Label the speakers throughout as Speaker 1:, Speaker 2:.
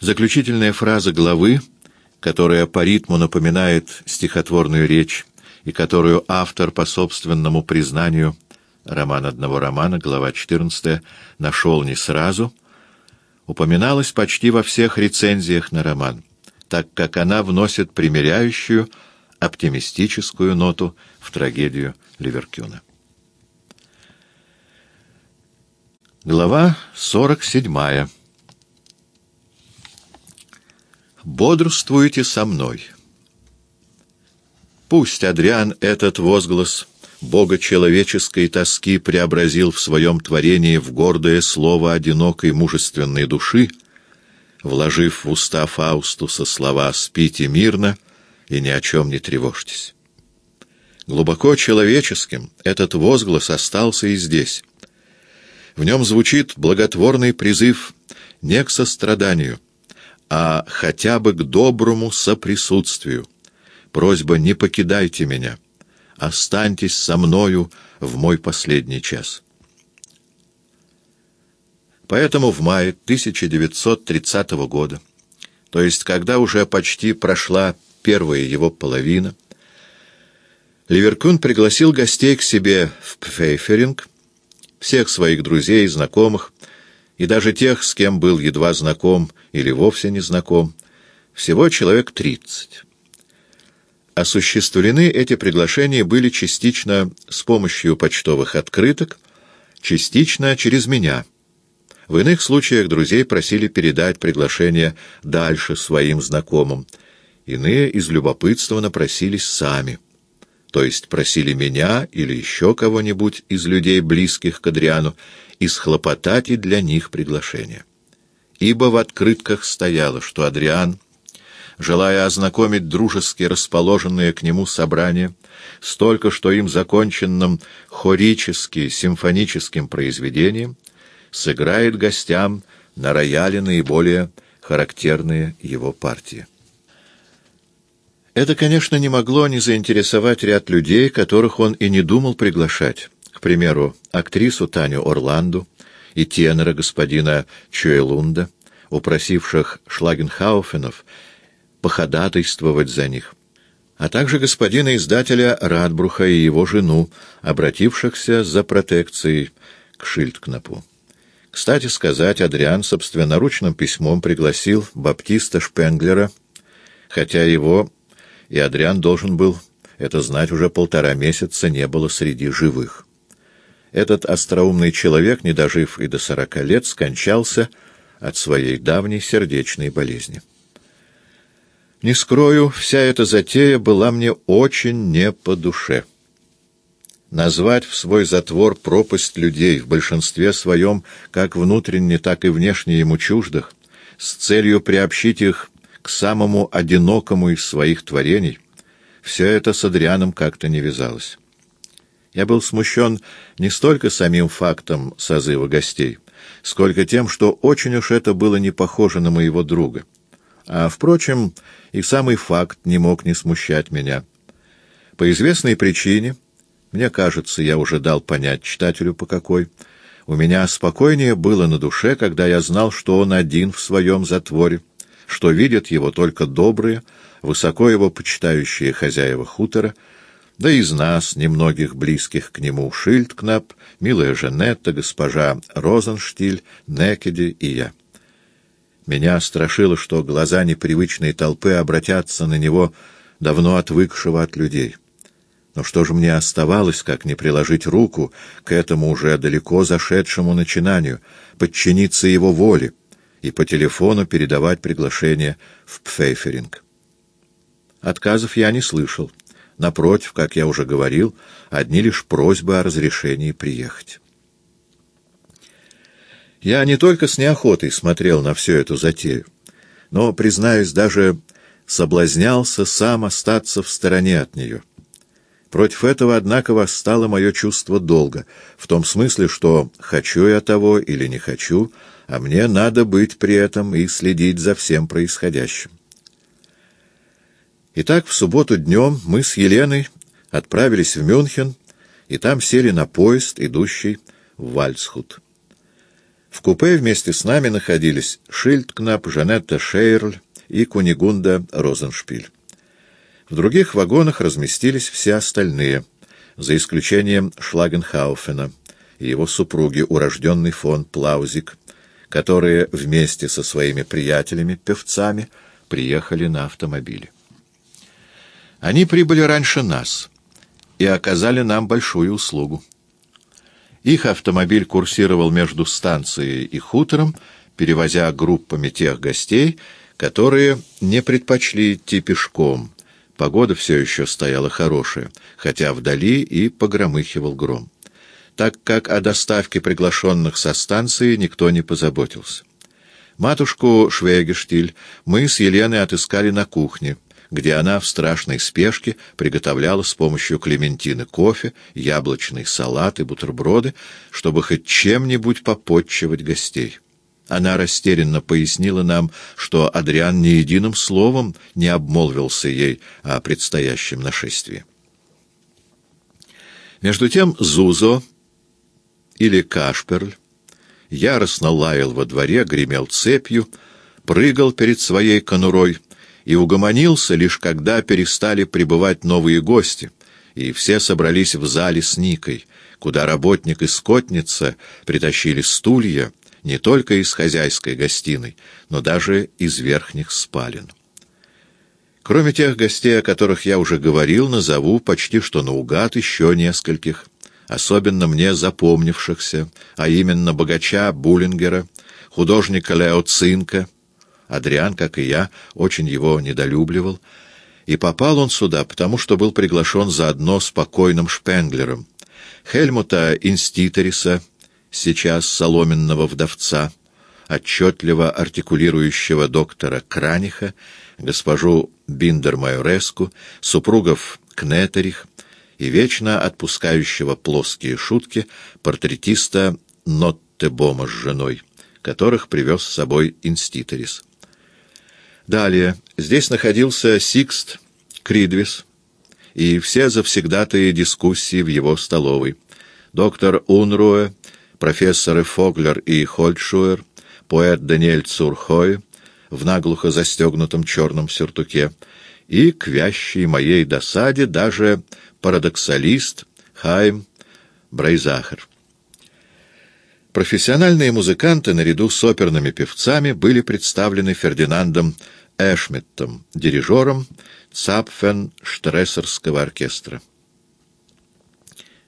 Speaker 1: Заключительная фраза главы, которая по ритму напоминает стихотворную речь и которую автор по собственному признанию роман одного романа, глава 14, нашел не сразу, упоминалась почти во всех рецензиях на роман, так как она вносит примиряющую, оптимистическую ноту в трагедию Ливеркюна. Глава 47. «Бодрствуйте со мной». Пусть Адриан этот возглас бога человеческой тоски преобразил в своем творении в гордое слово одинокой мужественной души, вложив в уста Фаустуса слова «спите мирно» и ни о чем не тревожьтесь. Глубоко человеческим этот возглас остался и здесь, в нем звучит благотворный призыв не к состраданию, а хотя бы к доброму соприсутствию. Просьба «не покидайте меня, останьтесь со мною в мой последний час». Поэтому в мае 1930 года, то есть когда уже почти прошла первая его половина, Ливеркун пригласил гостей к себе в Пфейферинг, всех своих друзей знакомых, и даже тех, с кем был едва знаком или вовсе не знаком, всего человек тридцать. Осуществлены эти приглашения были частично с помощью почтовых открыток, частично через меня. В иных случаях друзей просили передать приглашение дальше своим знакомым, иные из любопытства напросились сами то есть просили меня или еще кого-нибудь из людей, близких к Адриану, исхлопотать и для них приглашение. Ибо в открытках стояло, что Адриан, желая ознакомить дружески расположенные к нему собрания, столько что им законченным хорически симфоническим произведением, сыграет гостям на рояле наиболее характерные его партии. Это, конечно, не могло не заинтересовать ряд людей, которых он и не думал приглашать. К примеру, актрису Таню Орланду и тенора господина Чуэлунда, упросивших Шлагенхауфенов походатайствовать за них, а также господина издателя Радбруха и его жену, обратившихся за протекцией к Шильдкнапу. Кстати сказать, Адриан собственноручным письмом пригласил Баптиста Шпенглера, хотя его и Адриан должен был это знать уже полтора месяца, не было среди живых. Этот остроумный человек, не дожив и до сорока лет, скончался от своей давней сердечной болезни. Не скрою, вся эта затея была мне очень не по душе. Назвать в свой затвор пропасть людей, в большинстве своем, как внутренне, так и внешне ему чуждых, с целью приобщить их к самому одинокому из своих творений, все это с Адрианом как-то не вязалось. Я был смущен не столько самим фактом созыва гостей, сколько тем, что очень уж это было не похоже на моего друга. А, впрочем, и самый факт не мог не смущать меня. По известной причине, мне кажется, я уже дал понять читателю по какой, у меня спокойнее было на душе, когда я знал, что он один в своем затворе, что видят его только добрые, высоко его почитающие хозяева хутора, да из нас, немногих близких к нему, Шильдкнап, милая Жанетта, госпожа Розенштиль, Некеди и я. Меня страшило, что глаза непривычной толпы обратятся на него, давно отвыкшего от людей. Но что же мне оставалось, как не приложить руку к этому уже далеко зашедшему начинанию, подчиниться его воле, и по телефону передавать приглашение в Пфейферинг. Отказов я не слышал. Напротив, как я уже говорил, одни лишь просьбы о разрешении приехать. Я не только с неохотой смотрел на всю эту затею, но, признаюсь, даже соблазнялся сам остаться в стороне от нее. Против этого, однако, восстало мое чувство долга, в том смысле, что хочу я того или не хочу, а мне надо быть при этом и следить за всем происходящим. Итак, в субботу днем мы с Еленой отправились в Мюнхен, и там сели на поезд, идущий в Вальцхут. В купе вместе с нами находились Шильдкнап, Жанетта Шейрль и Кунигунда Розеншпиль. В других вагонах разместились все остальные, за исключением Шлагенхауфена и его супруги, урожденный фон Плаузик, которые вместе со своими приятелями-певцами приехали на автомобиле. Они прибыли раньше нас и оказали нам большую услугу. Их автомобиль курсировал между станцией и хутором, перевозя группами тех гостей, которые не предпочли идти пешком. Погода все еще стояла хорошая, хотя вдали и погромыхивал гром. Так как о доставке приглашенных со станции никто не позаботился. Матушку Швегештиль мы с Еленой отыскали на кухне — где она в страшной спешке приготовляла с помощью клементины кофе, яблочный салат и бутерброды, чтобы хоть чем-нибудь попотчевать гостей. Она растерянно пояснила нам, что Адриан ни единым словом не обмолвился ей о предстоящем нашествии. Между тем Зузо или Кашперль яростно лаял во дворе, гремел цепью, прыгал перед своей конурой — и угомонился лишь когда перестали прибывать новые гости, и все собрались в зале с Никой, куда работник и скотница притащили стулья не только из хозяйской гостиной, но даже из верхних спален. Кроме тех гостей, о которых я уже говорил, назову почти что наугад еще нескольких, особенно мне запомнившихся, а именно богача Буллингера, художника Лео Цинка, Адриан, как и я, очень его недолюбливал, и попал он сюда, потому что был приглашен заодно с покойным Шпенглером. Хельмута Инститериса, сейчас соломенного вдовца, отчетливо артикулирующего доктора Краниха, госпожу Биндер-Майореску, супругов Кнетерих и вечно отпускающего плоские шутки портретиста Ноттебома с женой, которых привез с собой Инститерис. Далее, здесь находился Сикст Кридвис и все завсегдатаи дискуссий в его столовой. Доктор Унруэ, профессоры Фоглер и Хольцшуэр, поэт Даниэль Цур Хойе в наглухо застегнутом черном сюртуке и, к вящей моей досаде, даже парадоксалист Хайм Брейзахер. Профессиональные музыканты наряду с оперными певцами были представлены Фердинандом Эшмиттом, дирижером Цапфен-Штрессерского оркестра.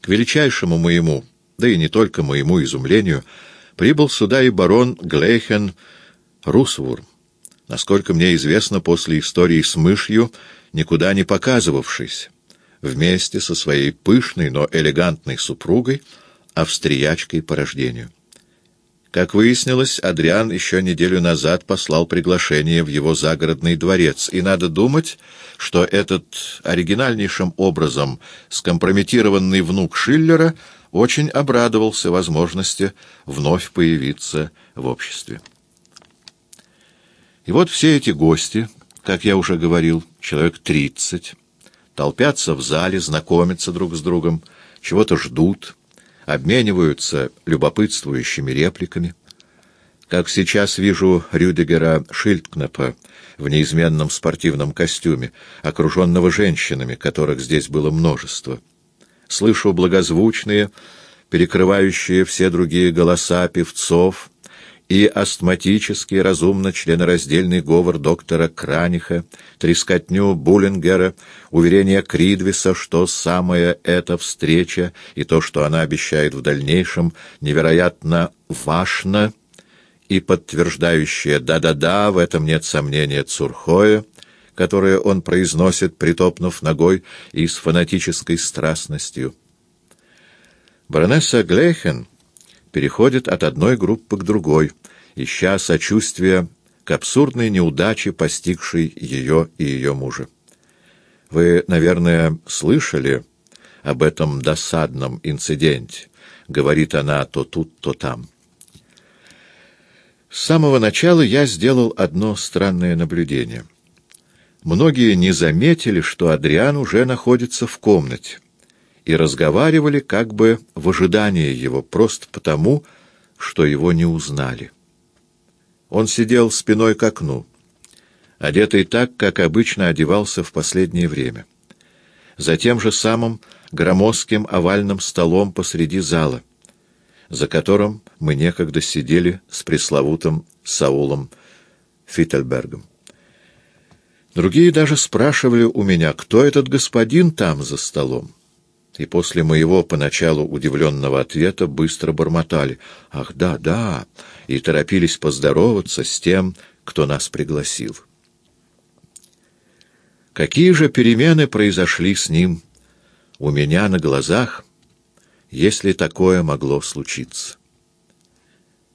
Speaker 1: К величайшему моему, да и не только моему изумлению, прибыл сюда и барон Глейхен Русвурм, насколько мне известно после истории с мышью, никуда не показывавшись, вместе со своей пышной, но элегантной супругой, австриячкой по рождению. Как выяснилось, Адриан еще неделю назад послал приглашение в его загородный дворец, и надо думать, что этот оригинальнейшим образом скомпрометированный внук Шиллера очень обрадовался возможности вновь появиться в обществе. И вот все эти гости, как я уже говорил, человек тридцать, толпятся в зале, знакомятся друг с другом, чего-то ждут — обмениваются любопытствующими репликами. Как сейчас вижу Рюдигера Шильдкнепа в неизменном спортивном костюме, окруженного женщинами, которых здесь было множество. Слышу благозвучные, перекрывающие все другие голоса певцов, и астматический, разумно членораздельный говор доктора Краниха, трескотню Буллингера, уверение Кридвиса, что самая эта встреча и то, что она обещает в дальнейшем, невероятно важно, и подтверждающее «да-да-да», в этом нет сомнения Цурхоя, которое он произносит, притопнув ногой и с фанатической страстностью. Баронесса Глейхен — переходит от одной группы к другой, ища сочувствия к абсурдной неудаче, постигшей ее и ее мужа. Вы, наверное, слышали об этом досадном инциденте, говорит она то тут, то там. С самого начала я сделал одно странное наблюдение. Многие не заметили, что Адриан уже находится в комнате и разговаривали как бы в ожидании его, просто потому, что его не узнали. Он сидел спиной к окну, одетый так, как обычно одевался в последнее время. За тем же самым громоздким овальным столом посреди зала, за которым мы некогда сидели с пресловутым Саулом Фиттельбергом. Другие даже спрашивали у меня, кто этот господин там за столом. И после моего поначалу удивленного ответа быстро бормотали «Ах, да, да!» и торопились поздороваться с тем, кто нас пригласил. Какие же перемены произошли с ним у меня на глазах, если такое могло случиться?